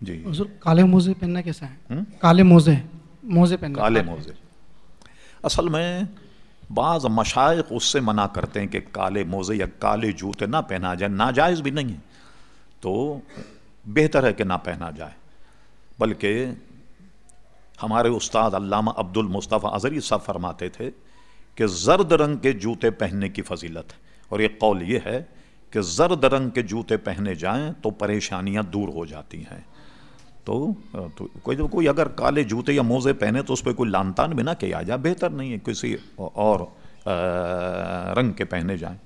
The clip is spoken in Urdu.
جی۔ حضور کالے موزے پہننا کیسا ہے؟ کالے موزے موزے پہننا۔ کالے موزے۔ اصل میں بعض مشائق اس سے منع کرتے ہیں کہ کالے موزے یا کالے جوتے نہ پہنا جائے ناجائز بھی نہیں ہے۔ تو بہتر ہے کہ نہ پہنا جائے۔ بلکہ ہمارے استاد علامہ عبد المصطفیٰ اظہری صاحب فرماتے تھے کہ زرد رنگ کے جوتے پہننے کی فضیلت ہے۔ اور ایک قول یہ ہے کہ زرد رنگ کے جوتے پہنے جائیں تو پریشانیاں دور ہو جاتی ہیں۔ تو تو کوئی کوئی اگر کالے جوتے یا موزے پہنے تو اس پہ کوئی لانتان بھی نہ کیا جائے، بہتر نہیں ہے کسی اور رنگ کے پہنے جائیں۔